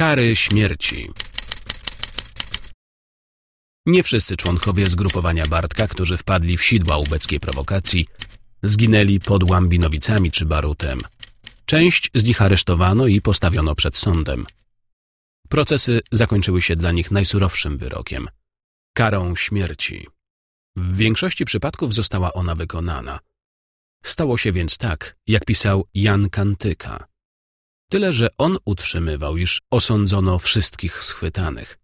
Kary śmierci Nie wszyscy członkowie zgrupowania Bartka, którzy wpadli w sidła ubeckiej prowokacji, zginęli pod Łambinowicami czy Barutem. Część z nich aresztowano i postawiono przed sądem. Procesy zakończyły się dla nich najsurowszym wyrokiem karą śmierci. W większości przypadków została ona wykonana. Stało się więc tak, jak pisał Jan Kantyka. Tyle, że on utrzymywał, iż osądzono wszystkich schwytanych.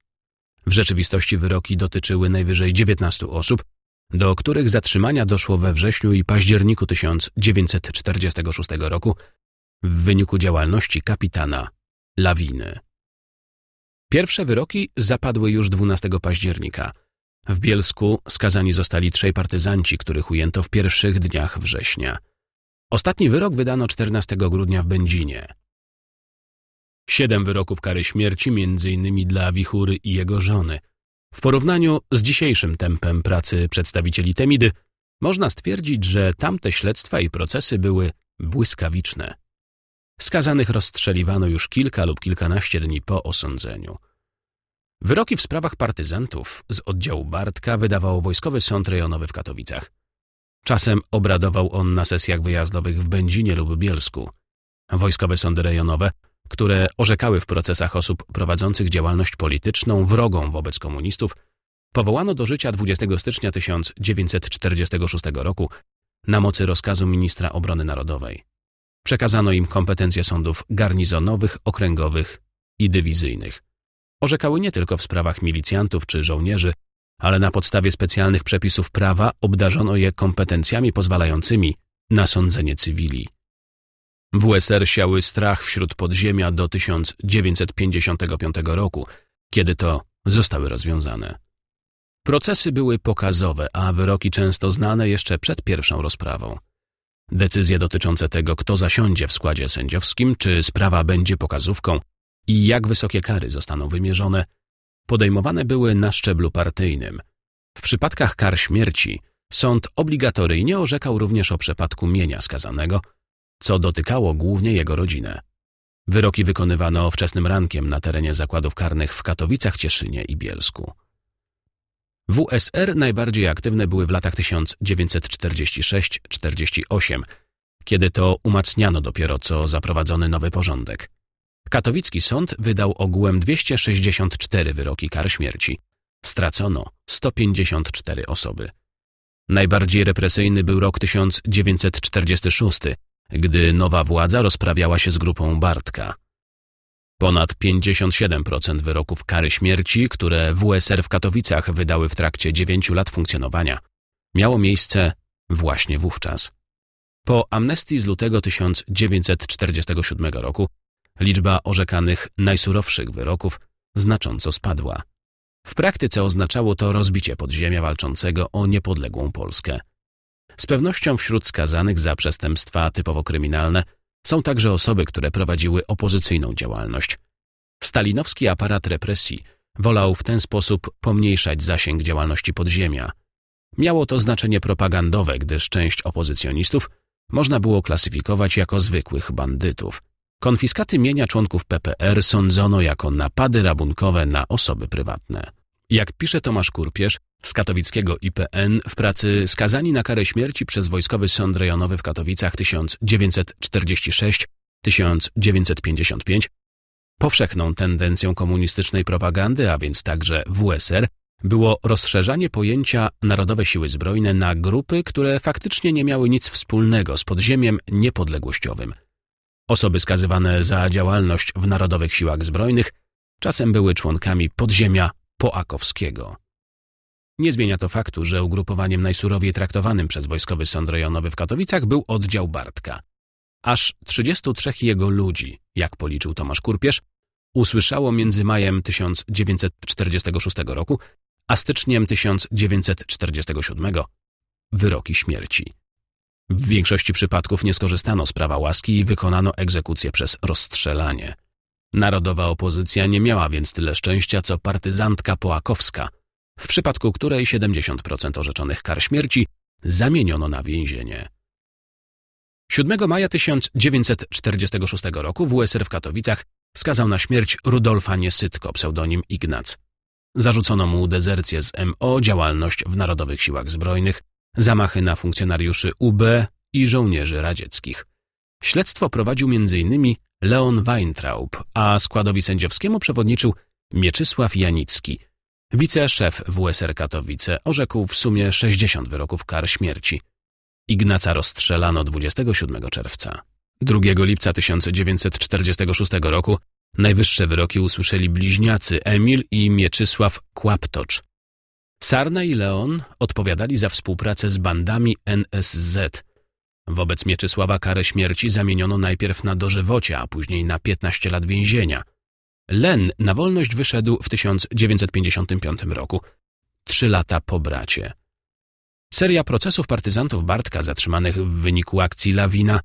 W rzeczywistości wyroki dotyczyły najwyżej 19 osób, do których zatrzymania doszło we wrześniu i październiku 1946 roku w wyniku działalności kapitana Lawiny. Pierwsze wyroki zapadły już 12 października. W Bielsku skazani zostali trzej partyzanci, których ujęto w pierwszych dniach września. Ostatni wyrok wydano 14 grudnia w Będzinie. Siedem wyroków kary śmierci, innymi dla Wichury i jego żony. W porównaniu z dzisiejszym tempem pracy przedstawicieli Temidy, można stwierdzić, że tamte śledztwa i procesy były błyskawiczne. Skazanych rozstrzeliwano już kilka lub kilkanaście dni po osądzeniu. Wyroki w sprawach partyzantów z oddziału Bartka wydawał Wojskowy Sąd Rejonowy w Katowicach. Czasem obradował on na sesjach wyjazdowych w Będzinie lub Bielsku. Wojskowe sądy rejonowe, które orzekały w procesach osób prowadzących działalność polityczną wrogą wobec komunistów, powołano do życia 20 stycznia 1946 roku na mocy rozkazu ministra obrony narodowej. Przekazano im kompetencje sądów garnizonowych, okręgowych i dywizyjnych. Orzekały nie tylko w sprawach milicjantów czy żołnierzy, ale na podstawie specjalnych przepisów prawa obdarzono je kompetencjami pozwalającymi na sądzenie cywili. WSR siały strach wśród podziemia do 1955 roku, kiedy to zostały rozwiązane. Procesy były pokazowe, a wyroki często znane jeszcze przed pierwszą rozprawą. Decyzje dotyczące tego, kto zasiądzie w składzie sędziowskim, czy sprawa będzie pokazówką i jak wysokie kary zostaną wymierzone, podejmowane były na szczeblu partyjnym. W przypadkach kar śmierci sąd obligatoryjnie orzekał również o przepadku mienia skazanego, co dotykało głównie jego rodzinę. Wyroki wykonywano wczesnym rankiem na terenie zakładów karnych w Katowicach, Cieszynie i Bielsku. WSR najbardziej aktywne były w latach 1946-48, kiedy to umacniano dopiero co zaprowadzony nowy porządek. Katowicki sąd wydał ogółem 264 wyroki kar śmierci. Stracono 154 osoby. Najbardziej represyjny był rok 1946, gdy nowa władza rozprawiała się z grupą Bartka. Ponad 57% wyroków kary śmierci, które WSR w Katowicach wydały w trakcie 9 lat funkcjonowania, miało miejsce właśnie wówczas. Po amnestii z lutego 1947 roku liczba orzekanych najsurowszych wyroków znacząco spadła. W praktyce oznaczało to rozbicie podziemia walczącego o niepodległą Polskę. Z pewnością wśród skazanych za przestępstwa typowo kryminalne są także osoby, które prowadziły opozycyjną działalność. Stalinowski aparat represji wolał w ten sposób pomniejszać zasięg działalności podziemia. Miało to znaczenie propagandowe, gdyż część opozycjonistów można było klasyfikować jako zwykłych bandytów. Konfiskaty mienia członków PPR sądzono jako napady rabunkowe na osoby prywatne. Jak pisze Tomasz Kurpierz z katowickiego IPN w pracy skazani na karę śmierci przez Wojskowy Sąd Rejonowy w Katowicach 1946-1955, powszechną tendencją komunistycznej propagandy, a więc także WSR, było rozszerzanie pojęcia Narodowe Siły Zbrojne na grupy, które faktycznie nie miały nic wspólnego z podziemiem niepodległościowym. Osoby skazywane za działalność w Narodowych Siłach Zbrojnych czasem były członkami podziemia poakowskiego. Nie zmienia to faktu, że ugrupowaniem najsurowiej traktowanym przez Wojskowy Sąd Rejonowy w Katowicach był oddział Bartka. Aż 33 jego ludzi, jak policzył Tomasz Kurpierz, usłyszało między majem 1946 roku a styczniem 1947 wyroki śmierci. W większości przypadków nie skorzystano z prawa łaski i wykonano egzekucję przez rozstrzelanie. Narodowa opozycja nie miała więc tyle szczęścia, co partyzantka połakowska, w przypadku której 70% orzeczonych kar śmierci zamieniono na więzienie. 7 maja 1946 roku WSR w Katowicach skazał na śmierć Rudolfa Niesytko, pseudonim Ignac. Zarzucono mu dezercję z MO, działalność w Narodowych Siłach Zbrojnych, zamachy na funkcjonariuszy UB i żołnierzy radzieckich. Śledztwo prowadził m.in. Leon Weintraub, a składowi sędziowskiemu przewodniczył Mieczysław Janicki. Wiceszef WSR Katowice orzekł w sumie 60 wyroków kar śmierci. Ignaca rozstrzelano 27 czerwca. 2 lipca 1946 roku najwyższe wyroki usłyszeli bliźniacy Emil i Mieczysław Kłaptocz. Sarna i Leon odpowiadali za współpracę z bandami NSZ. Wobec Mieczysława karę śmierci zamieniono najpierw na dożywocie, a później na 15 lat więzienia. Len na wolność wyszedł w 1955 roku, trzy lata po bracie. Seria procesów partyzantów Bartka zatrzymanych w wyniku akcji Lawina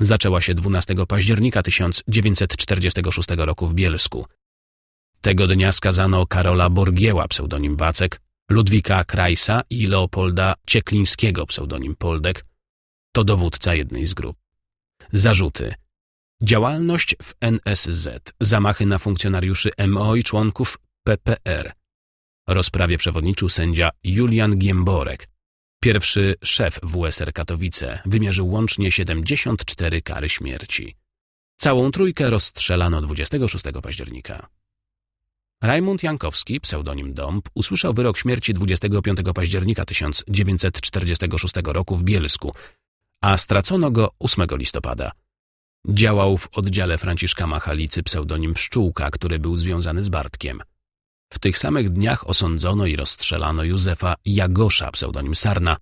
zaczęła się 12 października 1946 roku w Bielsku. Tego dnia skazano Karola Borgieła, pseudonim Wacek, Ludwika Krajsa i Leopolda Cieklińskiego, pseudonim Poldek. To dowódca jednej z grup. Zarzuty. Działalność w NSZ, zamachy na funkcjonariuszy MO i członków PPR. Rozprawie przewodniczył sędzia Julian Giemborek, Pierwszy szef WSR Katowice wymierzył łącznie 74 kary śmierci. Całą trójkę rozstrzelano 26 października. Rajmund Jankowski, pseudonim Dąb, usłyszał wyrok śmierci 25 października 1946 roku w Bielsku, a stracono go 8 listopada. Działał w oddziale Franciszka Machalicy pseudonim Pszczółka, który był związany z Bartkiem. W tych samych dniach osądzono i rozstrzelano Józefa Jagosza, pseudonim Sarna,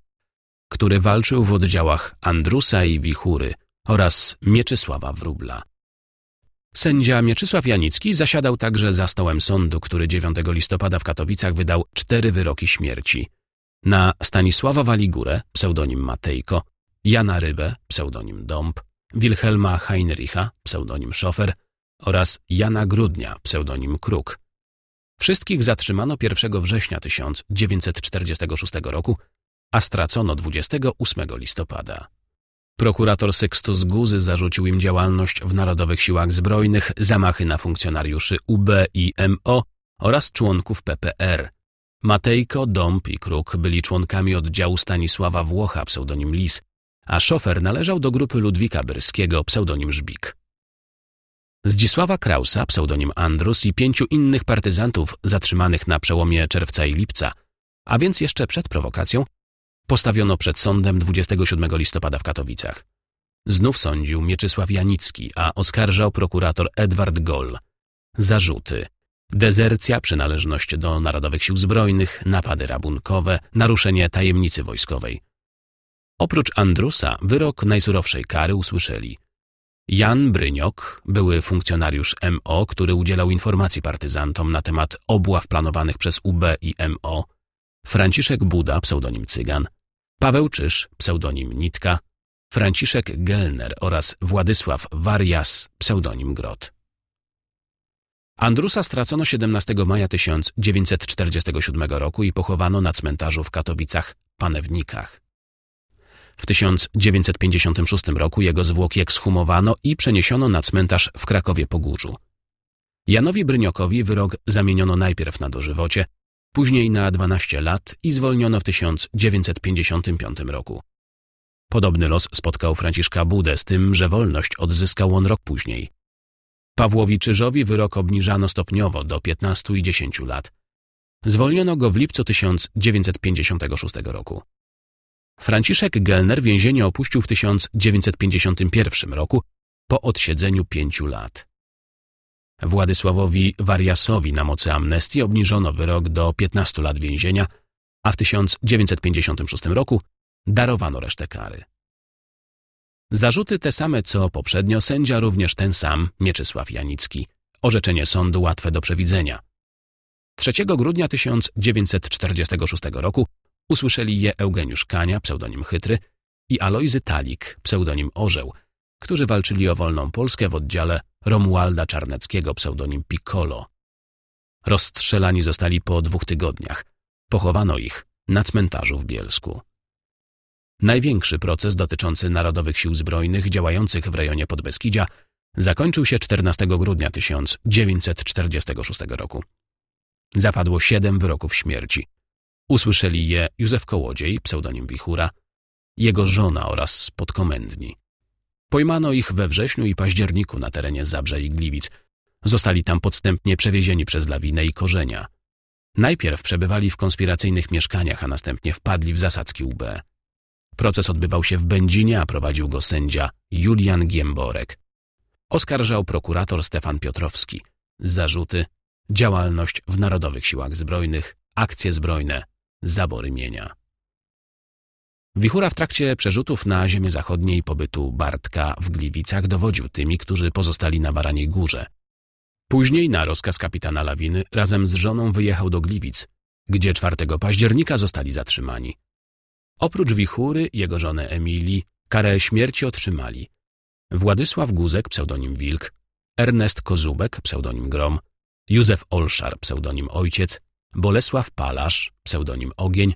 który walczył w oddziałach Andrusa i Wichury oraz Mieczysława Wróbla. Sędzia Mieczysław Janicki zasiadał także za stołem sądu, który 9 listopada w Katowicach wydał cztery wyroki śmierci. Na Stanisława Waligurę, pseudonim Matejko, Jana Rybę, pseudonim Dąb, Wilhelma Heinricha, pseudonim Szofer oraz Jana Grudnia, pseudonim Kruk. Wszystkich zatrzymano 1 września 1946 roku, a stracono 28 listopada. Prokurator Sextus Guzy zarzucił im działalność w Narodowych Siłach Zbrojnych, zamachy na funkcjonariuszy UB i MO oraz członków PPR. Matejko, Dąb i Kruk byli członkami oddziału Stanisława Włocha, pseudonim Lis, a szofer należał do grupy Ludwika Byrskiego, pseudonim Żbik. Zdzisława Krausa, pseudonim Andrus i pięciu innych partyzantów zatrzymanych na przełomie czerwca i lipca, a więc jeszcze przed prowokacją, postawiono przed sądem 27 listopada w Katowicach. Znów sądził Mieczysław Janicki, a oskarżał prokurator Edward Goll. Zarzuty. Dezercja, przynależność do Narodowych Sił Zbrojnych, napady rabunkowe, naruszenie tajemnicy wojskowej. Oprócz Andrusa wyrok najsurowszej kary usłyszeli Jan Bryniok, były funkcjonariusz MO, który udzielał informacji partyzantom na temat obław planowanych przez UB i MO, Franciszek Buda, pseudonim Cygan, Paweł Czyż, pseudonim Nitka, Franciszek Gelner oraz Władysław Warias, pseudonim Grot. Andrusa stracono 17 maja 1947 roku i pochowano na cmentarzu w Katowicach Panewnikach. W 1956 roku jego zwłoki ekshumowano i przeniesiono na cmentarz w Krakowie Pogórzu. Janowi Bryniokowi wyrok zamieniono najpierw na dożywocie, później na 12 lat i zwolniono w 1955 roku. Podobny los spotkał Franciszka Budę z tym, że wolność odzyskał on rok później. Pawłowi Czyżowi wyrok obniżano stopniowo do 15 i 10 lat. Zwolniono go w lipcu 1956 roku. Franciszek Gelner więzienie opuścił w 1951 roku po odsiedzeniu pięciu lat. Władysławowi Wariasowi na mocy amnestii obniżono wyrok do 15 lat więzienia, a w 1956 roku darowano resztę kary. Zarzuty te same co poprzednio, sędzia również ten sam, Mieczysław Janicki. Orzeczenie sądu łatwe do przewidzenia. 3 grudnia 1946 roku usłyszeli je Eugeniusz Kania, pseudonim Chytry, i Alojzy Talik, pseudonim Orzeł, którzy walczyli o wolną Polskę w oddziale Romualda Czarneckiego, pseudonim Piccolo. Rozstrzelani zostali po dwóch tygodniach. Pochowano ich na cmentarzu w Bielsku. Największy proces dotyczący Narodowych Sił Zbrojnych działających w rejonie Podbeskidzia zakończył się 14 grudnia 1946 roku. Zapadło siedem wyroków śmierci. Usłyszeli je Józef Kołodziej, pseudonim Wichura, jego żona oraz podkomendni. Pojmano ich we wrześniu i październiku na terenie Zabrze i Gliwic. Zostali tam podstępnie przewiezieni przez lawinę i korzenia. Najpierw przebywali w konspiracyjnych mieszkaniach, a następnie wpadli w zasadzki UB. Proces odbywał się w Będzinie, a prowadził go sędzia Julian Giemborek. Oskarżał prokurator Stefan Piotrowski. Zarzuty działalność w Narodowych Siłach Zbrojnych, akcje zbrojne, zabory mienia. Wichura w trakcie przerzutów na ziemię zachodnie i pobytu Bartka w Gliwicach dowodził tymi, którzy pozostali na Baraniej Górze. Później na rozkaz kapitana Lawiny razem z żoną wyjechał do Gliwic, gdzie 4 października zostali zatrzymani. Oprócz Wichury, jego żony Emilii, karę śmierci otrzymali Władysław Guzek, pseudonim Wilk, Ernest Kozubek, pseudonim Grom, Józef Olszar, pseudonim Ojciec, Bolesław Palarz, pseudonim Ogień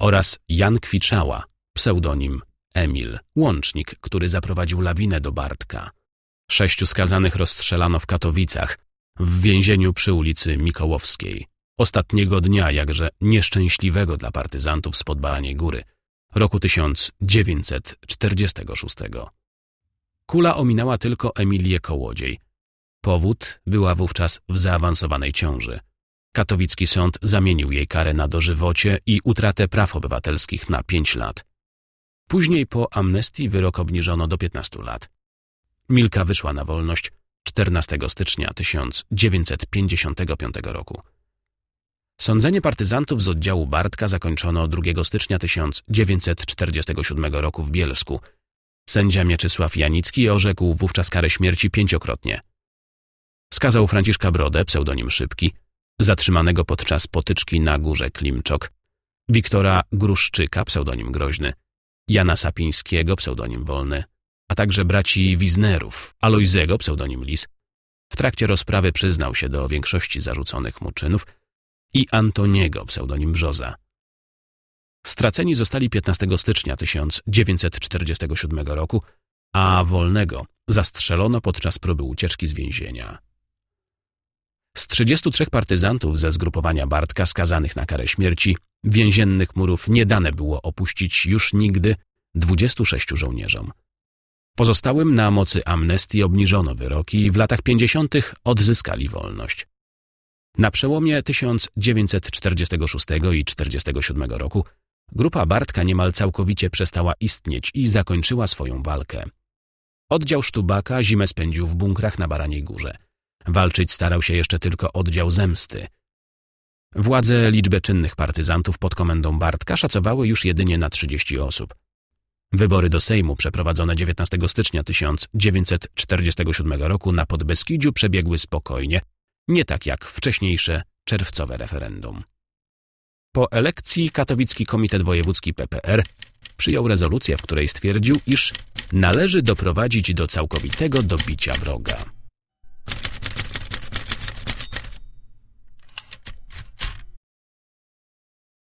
oraz Jan Kwiczała, pseudonim Emil, łącznik, który zaprowadził lawinę do Bartka. Sześciu skazanych rozstrzelano w Katowicach, w więzieniu przy ulicy Mikołowskiej. Ostatniego dnia, jakże nieszczęśliwego dla partyzantów z Podbaraniej Góry, roku 1946. Kula ominęła tylko Emilię Kołodziej. Powód była wówczas w zaawansowanej ciąży. Katowicki sąd zamienił jej karę na dożywocie i utratę praw obywatelskich na pięć lat. Później po amnestii wyrok obniżono do 15 lat. Milka wyszła na wolność 14 stycznia 1955 roku. Sądzenie partyzantów z oddziału Bartka zakończono 2 stycznia 1947 roku w Bielsku. Sędzia Mieczysław Janicki orzekł wówczas karę śmierci pięciokrotnie. Skazał Franciszka Brodę, pseudonim Szybki, zatrzymanego podczas potyczki na górze Klimczok, Wiktora Gruszczyka, pseudonim Groźny, Jana Sapińskiego, pseudonim Wolny, a także braci Wiznerów, Alojzego, pseudonim Lis. W trakcie rozprawy przyznał się do większości zarzuconych mu czynów i Antoniego, pseudonim Brzoza. Straceni zostali 15 stycznia 1947 roku, a Wolnego zastrzelono podczas próby ucieczki z więzienia. Z 33 partyzantów ze zgrupowania Bartka skazanych na karę śmierci, więziennych murów nie dane było opuścić już nigdy 26 żołnierzom. Pozostałym na mocy amnestii obniżono wyroki i w latach 50. odzyskali wolność. Na przełomie 1946 i 1947 roku grupa Bartka niemal całkowicie przestała istnieć i zakończyła swoją walkę. Oddział Sztubaka zimę spędził w bunkrach na Baraniej Górze – Walczyć starał się jeszcze tylko oddział zemsty. Władze liczbę czynnych partyzantów pod komendą Bartka szacowały już jedynie na 30 osób. Wybory do Sejmu przeprowadzone 19 stycznia 1947 roku na Podbeskidziu przebiegły spokojnie, nie tak jak wcześniejsze czerwcowe referendum. Po elekcji Katowicki Komitet Wojewódzki PPR przyjął rezolucję, w której stwierdził, iż należy doprowadzić do całkowitego dobicia wroga.